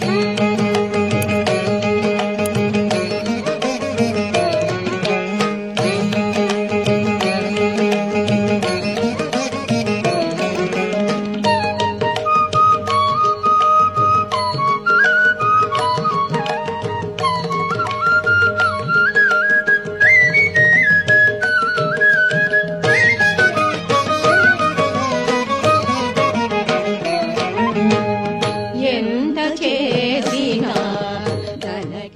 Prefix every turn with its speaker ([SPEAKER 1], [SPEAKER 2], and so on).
[SPEAKER 1] Música